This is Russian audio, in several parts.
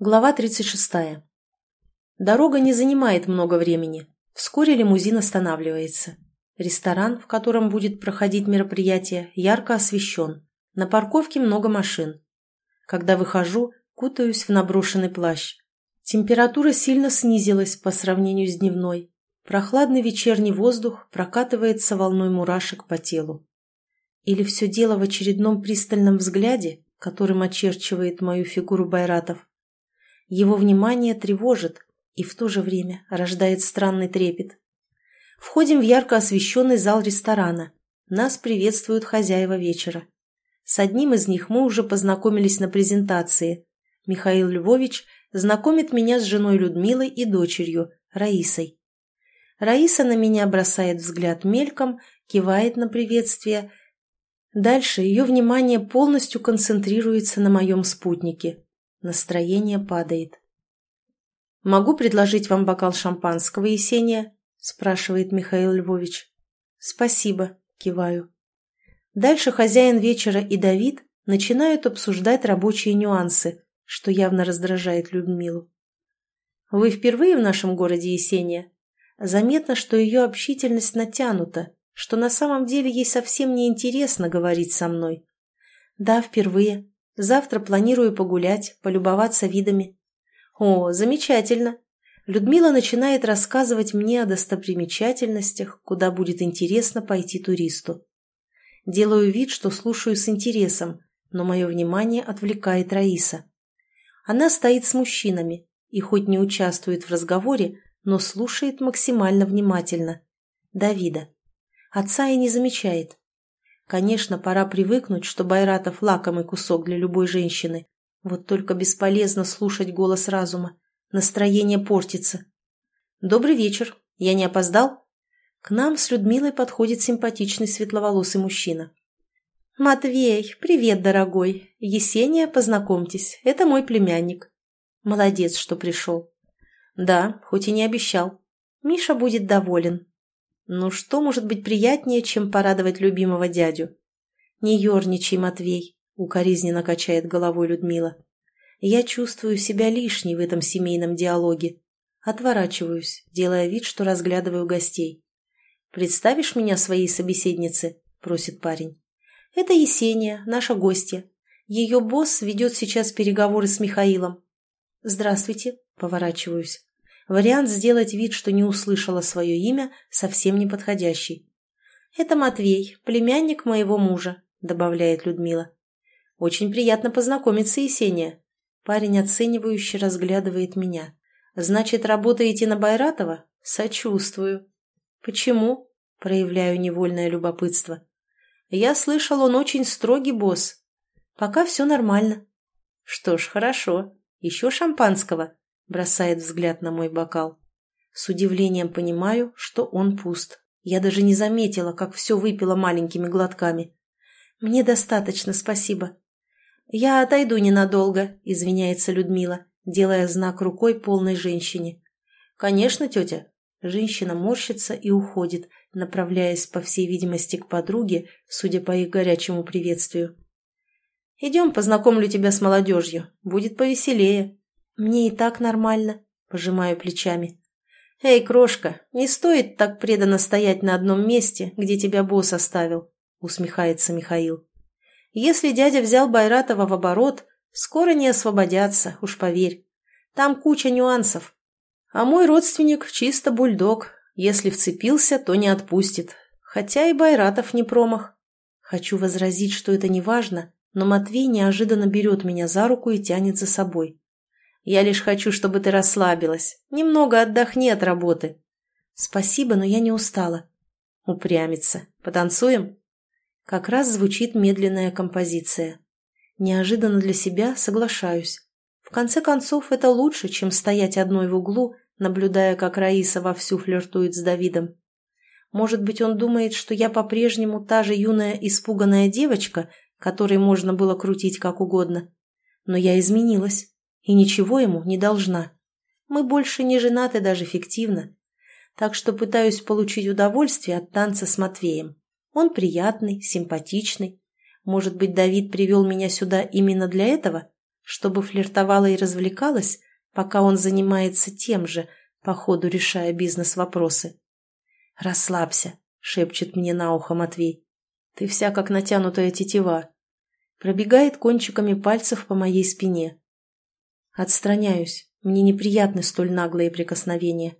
Глава 36. Дорога не занимает много времени. Вскоре лимузин останавливается. Ресторан, в котором будет проходить мероприятие, ярко освещен. На парковке много машин. Когда выхожу, кутаюсь в наброшенный плащ. Температура сильно снизилась по сравнению с дневной. Прохладный вечерний воздух прокатывается волной мурашек по телу. Или все дело в очередном пристальном взгляде, которым очерчивает мою фигуру Байратов. Его внимание тревожит и в то же время рождает странный трепет. Входим в ярко освещенный зал ресторана. Нас приветствуют хозяева вечера. С одним из них мы уже познакомились на презентации. Михаил Львович знакомит меня с женой Людмилой и дочерью, Раисой. Раиса на меня бросает взгляд мельком, кивает на приветствие. Дальше ее внимание полностью концентрируется на моем спутнике. Настроение падает. «Могу предложить вам бокал шампанского, Есения?» – спрашивает Михаил Львович. «Спасибо», – киваю. Дальше хозяин вечера и Давид начинают обсуждать рабочие нюансы, что явно раздражает Людмилу. «Вы впервые в нашем городе, Есения?» Заметно, что ее общительность натянута, что на самом деле ей совсем не интересно говорить со мной. «Да, впервые. Завтра планирую погулять, полюбоваться видами. О, замечательно. Людмила начинает рассказывать мне о достопримечательностях, куда будет интересно пойти туристу. Делаю вид, что слушаю с интересом, но мое внимание отвлекает Раиса. Она стоит с мужчинами и хоть не участвует в разговоре, но слушает максимально внимательно. Давида. Отца и не замечает. Конечно, пора привыкнуть, что Байратов – лакомый кусок для любой женщины. Вот только бесполезно слушать голос разума. Настроение портится. «Добрый вечер. Я не опоздал?» К нам с Людмилой подходит симпатичный светловолосый мужчина. «Матвей, привет, дорогой. Есения, познакомьтесь, это мой племянник». «Молодец, что пришел». «Да, хоть и не обещал. Миша будет доволен. Ну что может быть приятнее, чем порадовать любимого дядю? Не ерничай, Матвей, укоризненно качает головой Людмила. Я чувствую себя лишней в этом семейном диалоге. Отворачиваюсь, делая вид, что разглядываю гостей. «Представишь меня своей собеседнице?» – просит парень. «Это Есения, наша гостья. Ее босс ведет сейчас переговоры с Михаилом». «Здравствуйте», – поворачиваюсь. Вариант сделать вид, что не услышала свое имя, совсем неподходящий. «Это Матвей, племянник моего мужа», — добавляет Людмила. «Очень приятно познакомиться, Есения». Парень оценивающе разглядывает меня. «Значит, работаете на Байратова?» «Сочувствую». «Почему?» — проявляю невольное любопытство. «Я слышал, он очень строгий босс. Пока все нормально». «Что ж, хорошо. Еще шампанского?» Бросает взгляд на мой бокал. С удивлением понимаю, что он пуст. Я даже не заметила, как все выпила маленькими глотками. Мне достаточно, спасибо. Я отойду ненадолго, извиняется Людмила, делая знак рукой полной женщине. Конечно, тетя. Женщина морщится и уходит, направляясь, по всей видимости, к подруге, судя по их горячему приветствию. «Идем, познакомлю тебя с молодежью. Будет повеселее», «Мне и так нормально», — пожимаю плечами. «Эй, крошка, не стоит так преданно стоять на одном месте, где тебя босс оставил», — усмехается Михаил. «Если дядя взял Байратова в оборот, скоро не освободятся, уж поверь. Там куча нюансов. А мой родственник чисто бульдог. Если вцепился, то не отпустит. Хотя и Байратов не промах. Хочу возразить, что это не важно, но Матвей неожиданно берет меня за руку и тянет за собой. Я лишь хочу, чтобы ты расслабилась. Немного отдохни от работы. Спасибо, но я не устала. Упрямится. Потанцуем? Как раз звучит медленная композиция. Неожиданно для себя соглашаюсь. В конце концов, это лучше, чем стоять одной в углу, наблюдая, как Раиса вовсю флиртует с Давидом. Может быть, он думает, что я по-прежнему та же юная испуганная девочка, которой можно было крутить как угодно. Но я изменилась и ничего ему не должна. Мы больше не женаты даже фиктивно. Так что пытаюсь получить удовольствие от танца с Матвеем. Он приятный, симпатичный. Может быть, Давид привел меня сюда именно для этого? Чтобы флиртовала и развлекалась, пока он занимается тем же, по ходу решая бизнес-вопросы. «Расслабься», — шепчет мне на ухо Матвей. «Ты вся как натянутая тетива». Пробегает кончиками пальцев по моей спине. Отстраняюсь. Мне неприятны столь наглые прикосновения.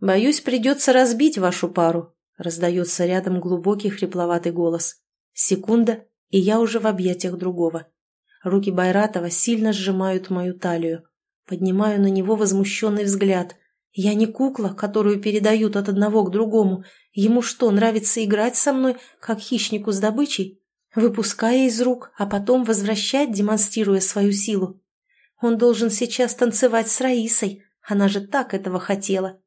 «Боюсь, придется разбить вашу пару», — раздается рядом глубокий хрипловатый голос. Секунда, и я уже в объятиях другого. Руки Байратова сильно сжимают мою талию. Поднимаю на него возмущенный взгляд. Я не кукла, которую передают от одного к другому. Ему что, нравится играть со мной, как хищнику с добычей? Выпуская из рук, а потом возвращать, демонстрируя свою силу. Он должен сейчас танцевать с Раисой. Она же так этого хотела.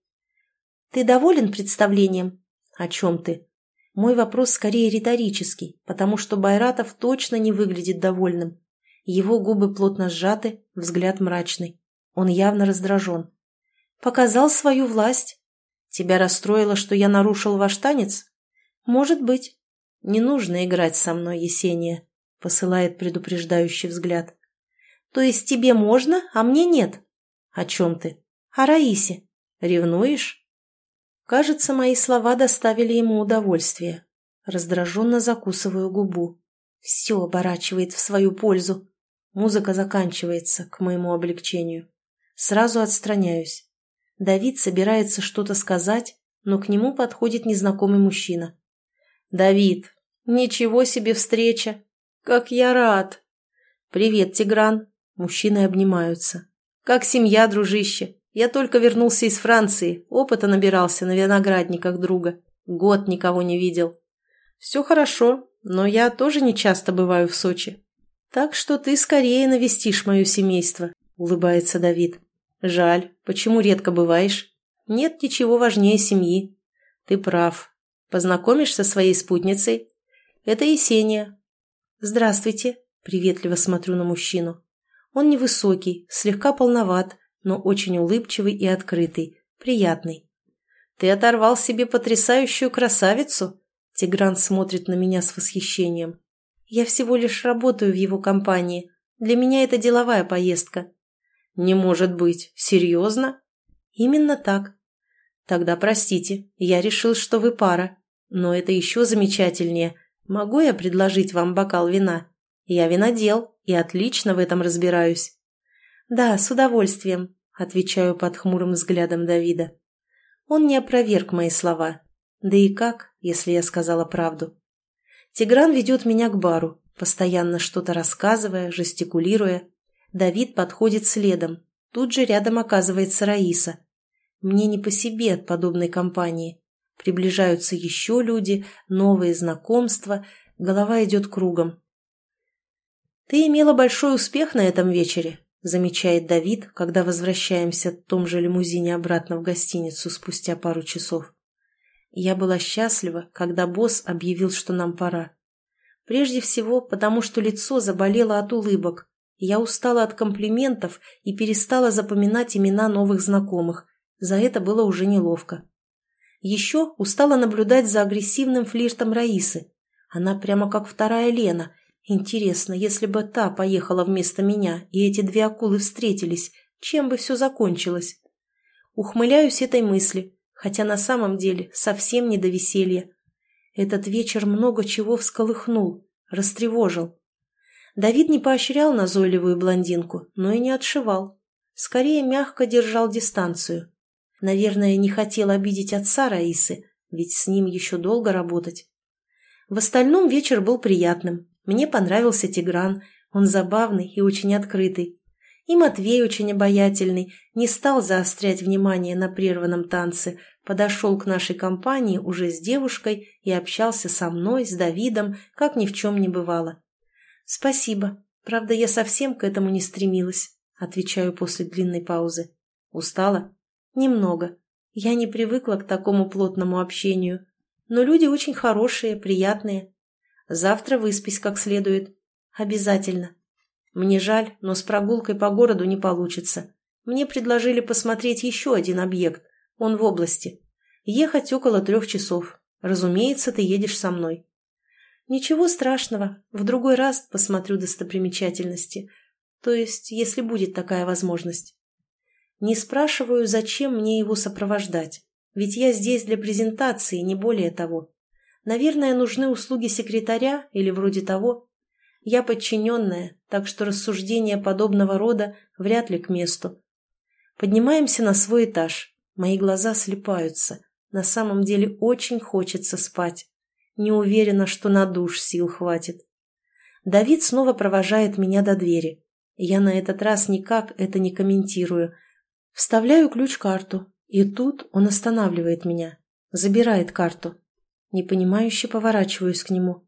«Ты доволен представлением?» «О чем ты?» Мой вопрос скорее риторический, потому что Байратов точно не выглядит довольным. Его губы плотно сжаты, взгляд мрачный. Он явно раздражен. «Показал свою власть. Тебя расстроило, что я нарушил ваш танец?» «Может быть». «Не нужно играть со мной, Есения», — посылает предупреждающий взгляд. «То есть тебе можно, а мне нет?» «О чем ты?» «О Раисе. Ревнуешь?» Кажется, мои слова доставили ему удовольствие. Раздраженно закусываю губу. Все оборачивает в свою пользу. Музыка заканчивается, к моему облегчению. Сразу отстраняюсь. Давид собирается что-то сказать, но к нему подходит незнакомый мужчина. «Давид, ничего себе встреча! Как я рад!» «Привет, Тигран!» Мужчины обнимаются. «Как семья, дружище? Я только вернулся из Франции, опыта набирался на виноградниках друга. Год никого не видел. Все хорошо, но я тоже не часто бываю в Сочи. Так что ты скорее навестишь мое семейство, улыбается Давид. Жаль, почему редко бываешь? Нет ничего важнее семьи. Ты прав. Познакомишься со своей спутницей? Это Есения. Здравствуйте, приветливо смотрю на мужчину. Он невысокий, слегка полноват, но очень улыбчивый и открытый, приятный. «Ты оторвал себе потрясающую красавицу?» Тигран смотрит на меня с восхищением. «Я всего лишь работаю в его компании. Для меня это деловая поездка». «Не может быть. Серьезно?» «Именно так». «Тогда простите, я решил, что вы пара. Но это еще замечательнее. Могу я предложить вам бокал вина? Я винодел и отлично в этом разбираюсь». «Да, с удовольствием», — отвечаю под хмурым взглядом Давида. Он не опроверг мои слова. Да и как, если я сказала правду? Тигран ведет меня к бару, постоянно что-то рассказывая, жестикулируя. Давид подходит следом. Тут же рядом оказывается Раиса. Мне не по себе от подобной компании. Приближаются еще люди, новые знакомства, голова идет кругом. «Ты имела большой успех на этом вечере», замечает Давид, когда возвращаемся в том же лимузине обратно в гостиницу спустя пару часов. Я была счастлива, когда босс объявил, что нам пора. Прежде всего, потому что лицо заболело от улыбок. Я устала от комплиментов и перестала запоминать имена новых знакомых. За это было уже неловко. Еще устала наблюдать за агрессивным флиртом Раисы. Она прямо как вторая Лена, Интересно, если бы та поехала вместо меня, и эти две акулы встретились, чем бы все закончилось? Ухмыляюсь этой мысли, хотя на самом деле совсем не до веселья. Этот вечер много чего всколыхнул, растревожил. Давид не поощрял назойливую блондинку, но и не отшивал. Скорее мягко держал дистанцию. Наверное, не хотел обидеть отца Раисы, ведь с ним еще долго работать. В остальном вечер был приятным, мне понравился Тигран, он забавный и очень открытый. И Матвей очень обаятельный, не стал заострять внимание на прерванном танце, подошел к нашей компании уже с девушкой и общался со мной, с Давидом, как ни в чем не бывало. «Спасибо. Правда, я совсем к этому не стремилась», — отвечаю после длинной паузы. «Устала?» «Немного. Я не привыкла к такому плотному общению. Но люди очень хорошие, приятные. Завтра выспись как следует. Обязательно. Мне жаль, но с прогулкой по городу не получится. Мне предложили посмотреть еще один объект. Он в области. Ехать около трех часов. Разумеется, ты едешь со мной. Ничего страшного. В другой раз посмотрю достопримечательности. То есть, если будет такая возможность. Не спрашиваю, зачем мне его сопровождать, ведь я здесь для презентации, не более того. Наверное, нужны услуги секретаря или вроде того. Я подчиненная, так что рассуждения подобного рода вряд ли к месту. Поднимаемся на свой этаж. Мои глаза слепаются. На самом деле очень хочется спать. Не уверена, что на душ сил хватит. Давид снова провожает меня до двери. Я на этот раз никак это не комментирую. Вставляю ключ-карту, и тут он останавливает меня. Забирает карту. Непонимающе поворачиваюсь к нему.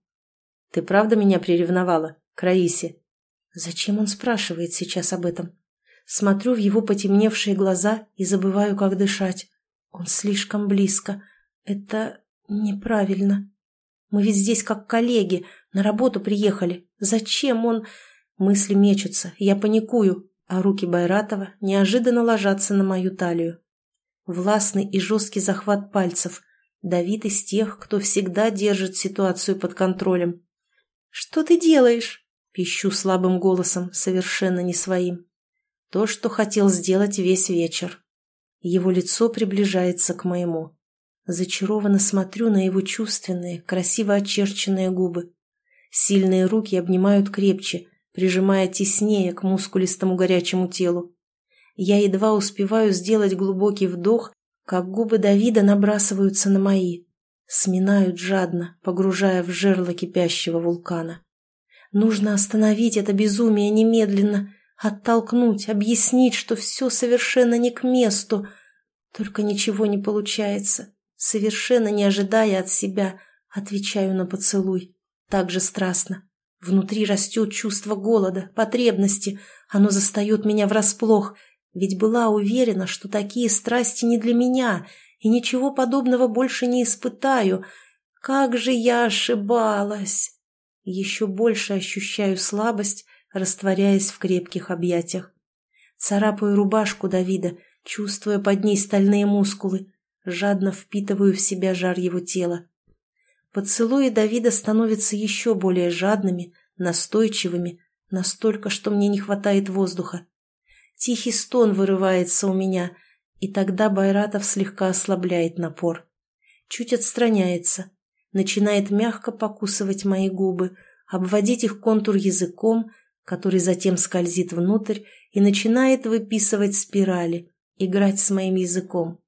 «Ты правда меня приревновала? К Раисе?» Зачем он спрашивает сейчас об этом? Смотрю в его потемневшие глаза и забываю, как дышать. Он слишком близко. Это неправильно. Мы ведь здесь как коллеги, на работу приехали. Зачем он... Мысли мечутся, я паникую, а руки Байратова неожиданно ложатся на мою талию. Властный и жесткий захват пальцев. Давид из тех, кто всегда держит ситуацию под контролем. «Что ты делаешь?» – пищу слабым голосом, совершенно не своим. То, что хотел сделать весь вечер. Его лицо приближается к моему. Зачарованно смотрю на его чувственные, красиво очерченные губы. Сильные руки обнимают крепче, прижимая теснее к мускулистому горячему телу. Я едва успеваю сделать глубокий вдох, как губы Давида набрасываются на мои сминают жадно, погружая в жерло кипящего вулкана. Нужно остановить это безумие немедленно, оттолкнуть, объяснить, что все совершенно не к месту. Только ничего не получается. Совершенно не ожидая от себя, отвечаю на поцелуй. Так же страстно. Внутри растет чувство голода, потребности. Оно застает меня врасплох, ведь была уверена, что такие страсти не для меня — и ничего подобного больше не испытаю. Как же я ошибалась! Еще больше ощущаю слабость, растворяясь в крепких объятиях. Царапаю рубашку Давида, чувствуя под ней стальные мускулы, жадно впитываю в себя жар его тела. Поцелуи Давида становятся еще более жадными, настойчивыми, настолько, что мне не хватает воздуха. Тихий стон вырывается у меня, и тогда Байратов слегка ослабляет напор. Чуть отстраняется, начинает мягко покусывать мои губы, обводить их контур языком, который затем скользит внутрь и начинает выписывать спирали, играть с моим языком,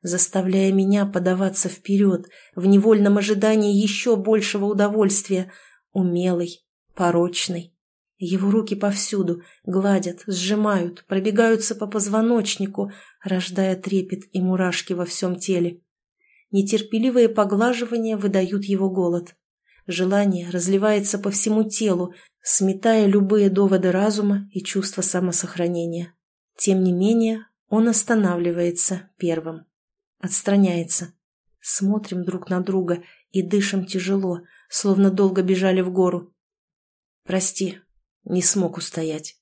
заставляя меня подаваться вперед в невольном ожидании еще большего удовольствия, умелый, порочный. Его руки повсюду, гладят, сжимают, пробегаются по позвоночнику, рождая трепет и мурашки во всем теле. Нетерпеливые поглаживания выдают его голод. Желание разливается по всему телу, сметая любые доводы разума и чувство самосохранения. Тем не менее, он останавливается первым. Отстраняется. Смотрим друг на друга и дышим тяжело, словно долго бежали в гору. «Прости, не смог устоять.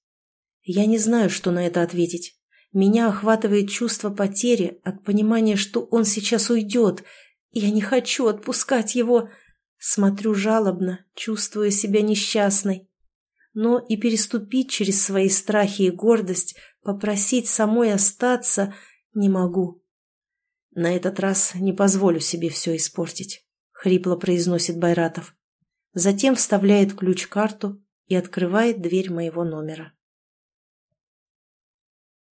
Я не знаю, что на это ответить. Меня охватывает чувство потери от понимания, что он сейчас уйдет. Я не хочу отпускать его. Смотрю жалобно, чувствуя себя несчастной. Но и переступить через свои страхи и гордость, попросить самой остаться не могу. На этот раз не позволю себе все испортить, — хрипло произносит Байратов. Затем вставляет ключ-карту и открывает дверь моего номера.